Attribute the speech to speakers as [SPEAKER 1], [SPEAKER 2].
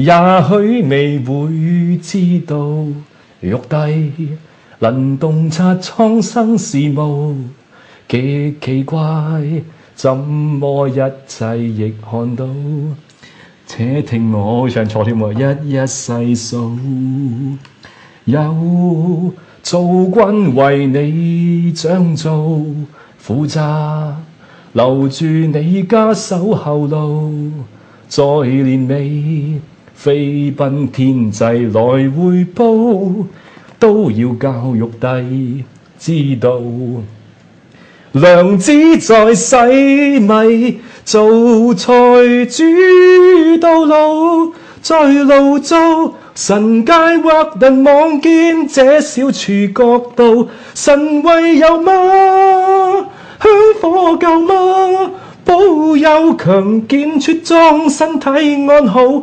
[SPEAKER 1] 也许未
[SPEAKER 2] 会知道，玉帝能洞察苍生事务，极奇怪，怎么一切亦看到？且听我唱错添，一一细数，有做君为你掌做负责留住你家守后路，再年尾。飞奔天际来回报，都要教育帝知道。娘子在洗米，做菜煮到老，在路走。神界或能望见这小处角度，神位有吗？香火够吗？保佑强健出装身体安好。